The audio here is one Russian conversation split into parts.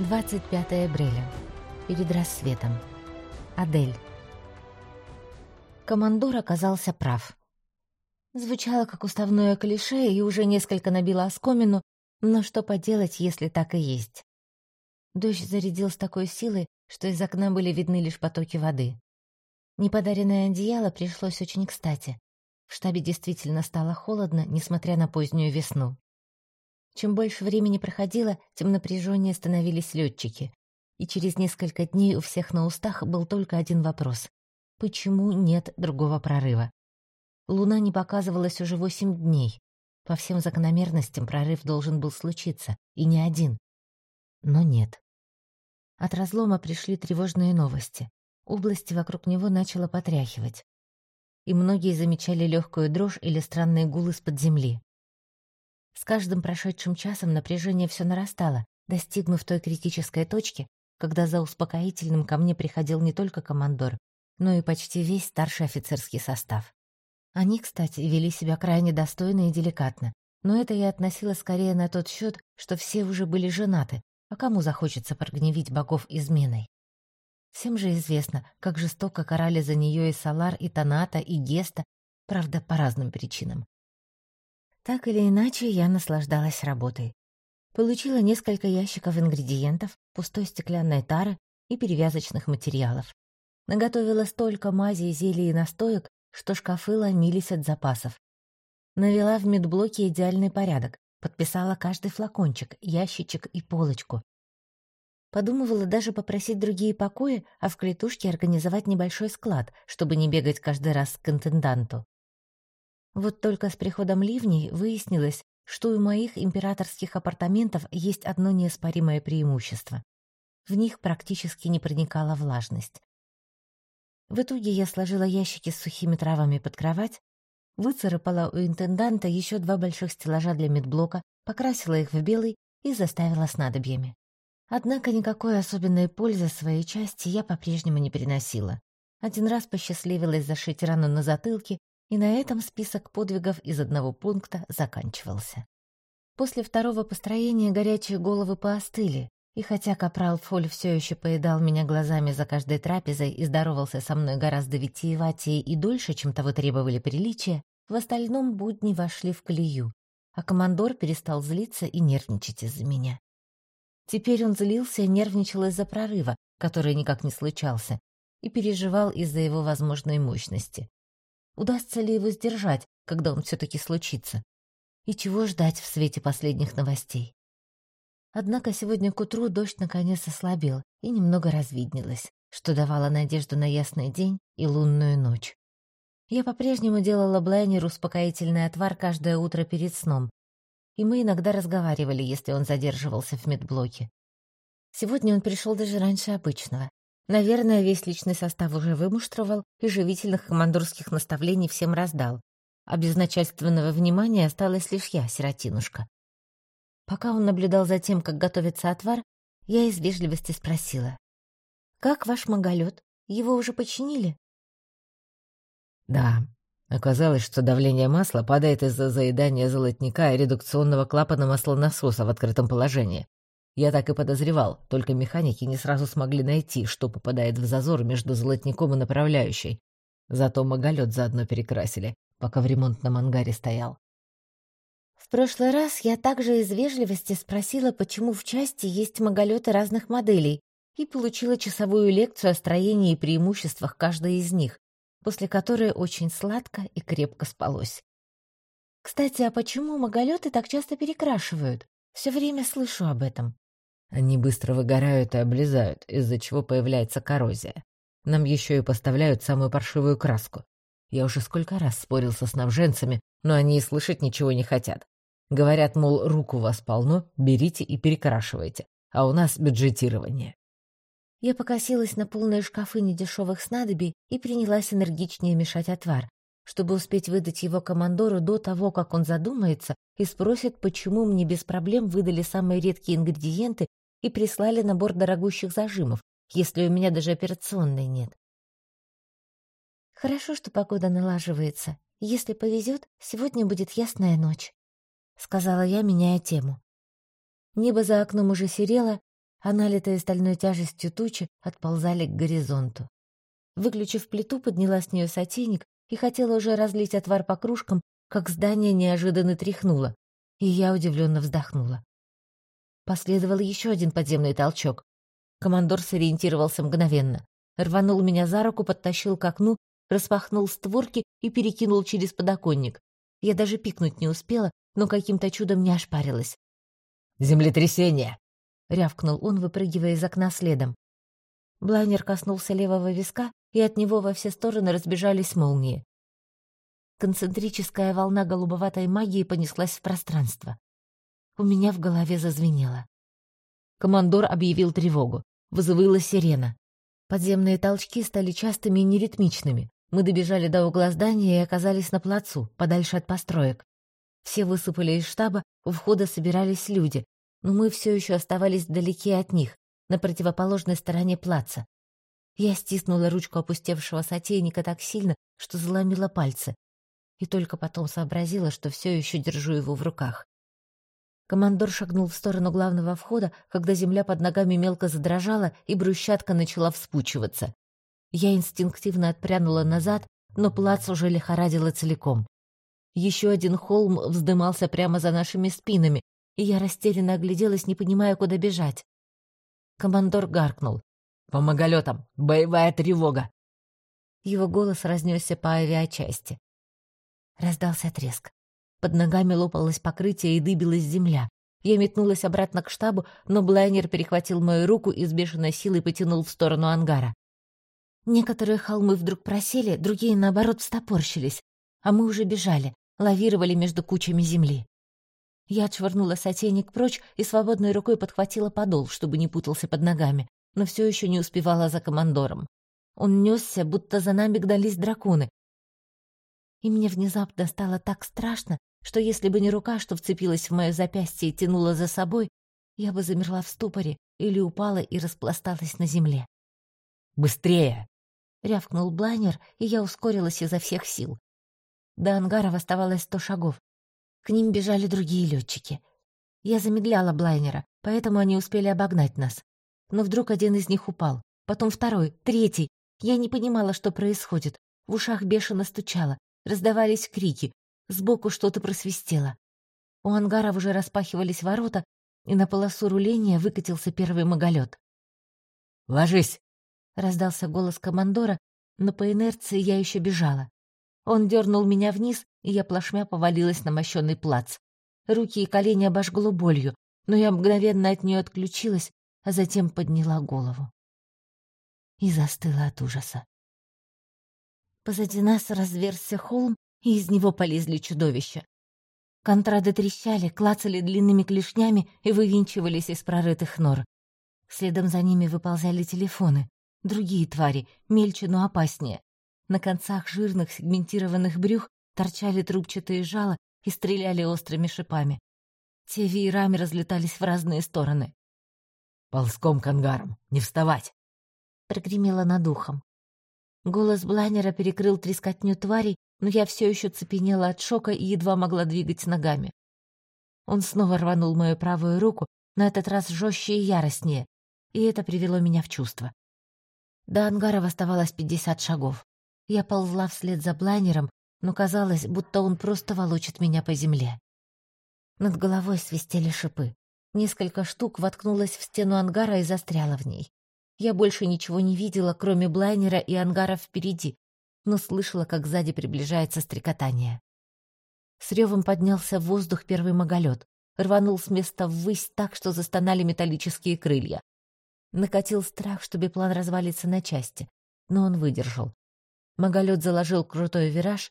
25 апреля. Перед рассветом. Адель. Командор оказался прав. Звучало как уставное клише и уже несколько набило оскомину, но что поделать, если так и есть. Дождь зарядил с такой силой, что из окна были видны лишь потоки воды. Неподаренное одеяло пришлось очень кстати. В штабе действительно стало холодно, несмотря на позднюю весну. Чем больше времени проходило, тем напряженнее становились летчики. И через несколько дней у всех на устах был только один вопрос. Почему нет другого прорыва? Луна не показывалась уже восемь дней. По всем закономерностям прорыв должен был случиться, и не один. Но нет. От разлома пришли тревожные новости. Области вокруг него начало потряхивать. И многие замечали легкую дрожь или странные гулы с-под земли. С каждым прошедшим часом напряжение все нарастало, достигнув той критической точки, когда за успокоительным ко мне приходил не только командор, но и почти весь старший офицерский состав. Они, кстати, вели себя крайне достойно и деликатно, но это я относила скорее на тот счет, что все уже были женаты, а кому захочется прогневить богов изменой? Всем же известно, как жестоко карали за нее и Салар, и Таната, и Геста, правда, по разным причинам. Так или иначе, я наслаждалась работой. Получила несколько ящиков ингредиентов, пустой стеклянной тары и перевязочных материалов. Наготовила столько мази, зелий и настоек, что шкафы ломились от запасов. Навела в медблоке идеальный порядок, подписала каждый флакончик, ящичек и полочку. Подумывала даже попросить другие покои, а в клетушке организовать небольшой склад, чтобы не бегать каждый раз к интенданту. Вот только с приходом ливней выяснилось, что у моих императорских апартаментов есть одно неоспоримое преимущество. В них практически не проникала влажность. В итоге я сложила ящики с сухими травами под кровать, выцарапала у интенданта еще два больших стеллажа для медблока, покрасила их в белый и заставила снадобьями. Однако никакой особенной пользы своей части я по-прежнему не приносила. Один раз посчастливилась зашить рану на затылке, и на этом список подвигов из одного пункта заканчивался. После второго построения горячие головы поостыли, и хотя капрал Фоль все еще поедал меня глазами за каждой трапезой и здоровался со мной гораздо витиеватее и дольше, чем того требовали приличия, в остальном будни вошли в колею, а командор перестал злиться и нервничать из-за меня. Теперь он злился и нервничал из-за прорыва, который никак не случался, и переживал из-за его возможной мощности. Удастся ли его сдержать, когда он все-таки случится? И чего ждать в свете последних новостей? Однако сегодня к утру дождь наконец ослабел и немного развиднелось, что давало надежду на ясный день и лунную ночь. Я по-прежнему делала Блайнеру успокоительный отвар каждое утро перед сном, и мы иногда разговаривали, если он задерживался в медблоке. Сегодня он пришел даже раньше обычного, Наверное, весь личный состав уже вымуштровал и живительных командорских наставлений всем раздал, а без начальственного внимания осталась лишь я, сиротинушка. Пока он наблюдал за тем, как готовится отвар, я из вежливости спросила. «Как ваш маголет? Его уже починили?» «Да. Оказалось, что давление масла падает из-за заедания золотника и редукционного клапана маслонасоса в открытом положении. Я так и подозревал, только механики не сразу смогли найти, что попадает в зазор между золотником и направляющей. Зато маголет заодно перекрасили, пока в ремонтном ангаре стоял. В прошлый раз я также из вежливости спросила, почему в части есть маголеты разных моделей, и получила часовую лекцию о строении и преимуществах каждой из них, после которой очень сладко и крепко спалось. Кстати, а почему маголеты так часто перекрашивают? Все время слышу об этом. Они быстро выгорают и облезают, из-за чего появляется коррозия. Нам еще и поставляют самую паршивую краску. Я уже сколько раз спорил со снабженцами, но они и слышать ничего не хотят. Говорят, мол, рук у вас полно, берите и перекрашивайте, а у нас бюджетирование. Я покосилась на полные шкафы недешевых снадобий и принялась энергичнее мешать отвар, чтобы успеть выдать его командору до того, как он задумается и спросит, почему мне без проблем выдали самые редкие ингредиенты и прислали набор дорогущих зажимов, если у меня даже операционной нет. Хорошо, что погода налаживается. Если повезет, сегодня будет ясная ночь, — сказала я, меняя тему. Небо за окном уже серело, а налитые стальной тяжестью тучи отползали к горизонту. Выключив плиту, подняла с нее сотейник и хотела уже разлить отвар по кружкам, как здание неожиданно тряхнуло, и я удивленно вздохнула. Последовал еще один подземный толчок. Командор сориентировался мгновенно. Рванул меня за руку, подтащил к окну, распахнул створки и перекинул через подоконник. Я даже пикнуть не успела, но каким-то чудом не ошпарилась. «Землетрясение!» — рявкнул он, выпрыгивая из окна следом. Блайнер коснулся левого виска, и от него во все стороны разбежались молнии. Концентрическая волна голубоватой магии понеслась в пространство. У меня в голове зазвенело. Командор объявил тревогу. Вызывала сирена. Подземные толчки стали частыми и неритмичными. Мы добежали до угла здания и оказались на плацу, подальше от построек. Все высыпали из штаба, у входа собирались люди, но мы все еще оставались вдалеке от них, на противоположной стороне плаца. Я стиснула ручку опустевшего сотейника так сильно, что заломила пальцы, и только потом сообразила, что все еще держу его в руках. Командор шагнул в сторону главного входа, когда земля под ногами мелко задрожала и брусчатка начала вспучиваться. Я инстинктивно отпрянула назад, но плац уже лихорадило целиком. Еще один холм вздымался прямо за нашими спинами, и я растерянно огляделась, не понимая, куда бежать. Командор гаркнул. «По маголетам! Боевая тревога!» Его голос разнесся по авиачасти. Раздался треск. Под ногами лопалось покрытие и дыбилась земля. Я метнулась обратно к штабу, но Блайнер перехватил мою руку и с бешеной силой потянул в сторону ангара. Некоторые холмы вдруг просели, другие, наоборот, встопорщились, а мы уже бежали, лавировали между кучами земли. Я отшвырнула сотейник прочь и свободной рукой подхватила подол, чтобы не путался под ногами, но все еще не успевала за командором. Он несся, будто за нами гнались драконы. И мне внезапно стало так страшно, что если бы не рука, что вцепилась в мое запястье и тянула за собой, я бы замерла в ступоре или упала и распласталась на земле. «Быстрее!» — рявкнул Блайнер, и я ускорилась изо всех сил. До ангаров оставалось сто шагов, к ним бежали другие летчики. Я замедляла блайнера, поэтому они успели обогнать нас. Но вдруг один из них упал, потом второй, третий. Я не понимала, что происходит. В ушах бешено стучало, раздавались крики, сбоку что-то просвистело. У ангаров уже распахивались ворота, и на полосу руления выкатился первый маголет. «Ложись!» — раздался голос командора, но по инерции я еще бежала. Он дернул меня вниз, и я плашмя повалилась на мощенный плац. Руки и колени обожгло болью, но я мгновенно от нее отключилась, а затем подняла голову. И застыла от ужаса. Позади нас разверзся холм, и из него полезли чудовища. Контрады трещали, клацали длинными клешнями и вывинчивались из прорытых нор. Следом за ними выползали телефоны. Другие твари, мельче, но опаснее. На концах жирных сегментированных брюх торчали трубчатые жала и стреляли острыми шипами. Те веерами разлетались в разные стороны. «Ползком к ангарам! Не вставать!» Прогремело над ухом. Голос Блайнера перекрыл трескотню тварей, но я все еще цепенела от шока и едва могла двигать ногами. Он снова рванул мою правую руку, на этот раз жестче и яростнее, и это привело меня в чувство. До ангаров оставалось пятьдесят шагов. Я ползла вслед за блайнером, но казалось, будто он просто волочит меня по земле. Над головой свистели шипы. Несколько штук воткнулась в стену ангара и застряла в ней. Я больше ничего не видела, кроме блайнера и ангара впереди, но слышала, как сзади приближается стрекотание. С ревом поднялся в воздух первый маголет, рванул с места ввысь так, что застонали металлические крылья. Накатил страх, что биплан развалится на части, но он выдержал. Маголет заложил крутой вираж,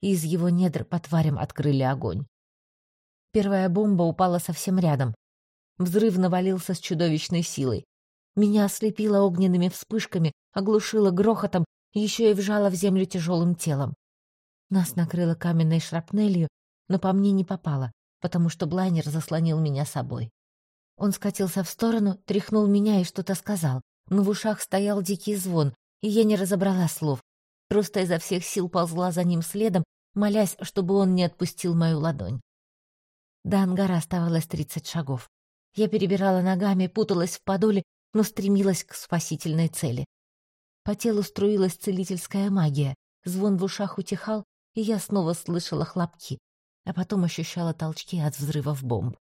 и из его недр по тварям открыли огонь. Первая бомба упала совсем рядом. Взрыв навалился с чудовищной силой. Меня ослепило огненными вспышками, оглушило грохотом, еще и вжало в землю тяжелым телом. Нас накрыло каменной шрапнелью, но по мне не попало, потому что блайнер заслонил меня собой. Он скатился в сторону, тряхнул меня и что-то сказал, но в ушах стоял дикий звон, и я не разобрала слов, Просто изо всех сил ползла за ним следом, молясь, чтобы он не отпустил мою ладонь. До ангара оставалось тридцать шагов. Я перебирала ногами, путалась в подоле, но стремилась к спасительной цели. По телу струилась целительская магия, звон в ушах утихал, и я снова слышала хлопки, а потом ощущала толчки от взрывов бомб.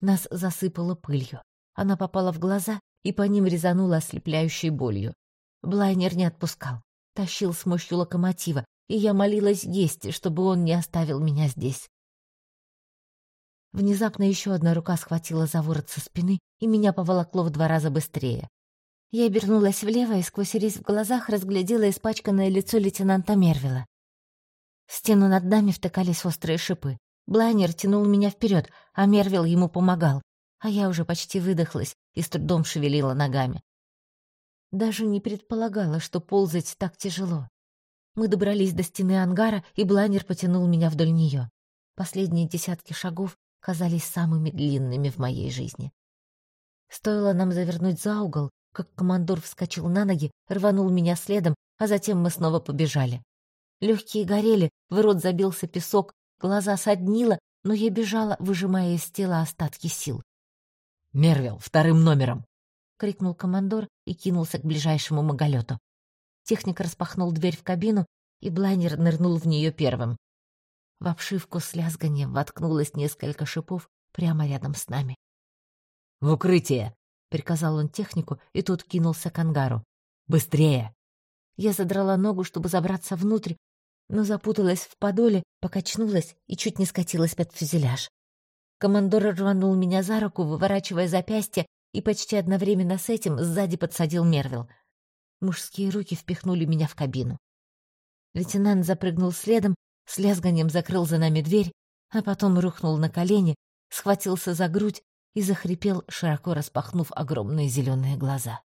Нас засыпало пылью. Она попала в глаза и по ним резанула ослепляющей болью. Блайнер не отпускал, тащил с мощью локомотива, и я молилась есть, чтобы он не оставил меня здесь. Внезапно еще одна рука схватила за ворот со спины, и меня поволокло в два раза быстрее. Я обернулась влево и сквозь рис в глазах разглядела испачканное лицо лейтенанта Мервила. В стену над нами втыкались острые шипы. Блайнер тянул меня вперед, а Мервил ему помогал, а я уже почти выдохлась и с трудом шевелила ногами. Даже не предполагала, что ползать так тяжело. Мы добрались до стены ангара, и Блайнер потянул меня вдоль нее. Последние десятки шагов казались самыми длинными в моей жизни. Стоило нам завернуть за угол, как командор вскочил на ноги, рванул меня следом, а затем мы снова побежали. Легкие горели, в рот забился песок, глаза соднило, но я бежала, выжимая из тела остатки сил. «Мервил, вторым номером!» — крикнул командор и кинулся к ближайшему маголету. Техник распахнул дверь в кабину, и блайнер нырнул в нее первым. В обшивку с лязганием воткнулось несколько шипов прямо рядом с нами. «В укрытие!» — приказал он технику, и тут кинулся к ангару. «Быстрее!» Я задрала ногу, чтобы забраться внутрь, но запуталась в подоле, покачнулась и чуть не скатилась под фюзеляж. Командор рванул меня за руку, выворачивая запястье, и почти одновременно с этим сзади подсадил Мервил. Мужские руки впихнули меня в кабину. Лейтенант запрыгнул следом, с лязганием закрыл за нами дверь, а потом рухнул на колени, схватился за грудь и захрипел, широко распахнув огромные зеленые глаза.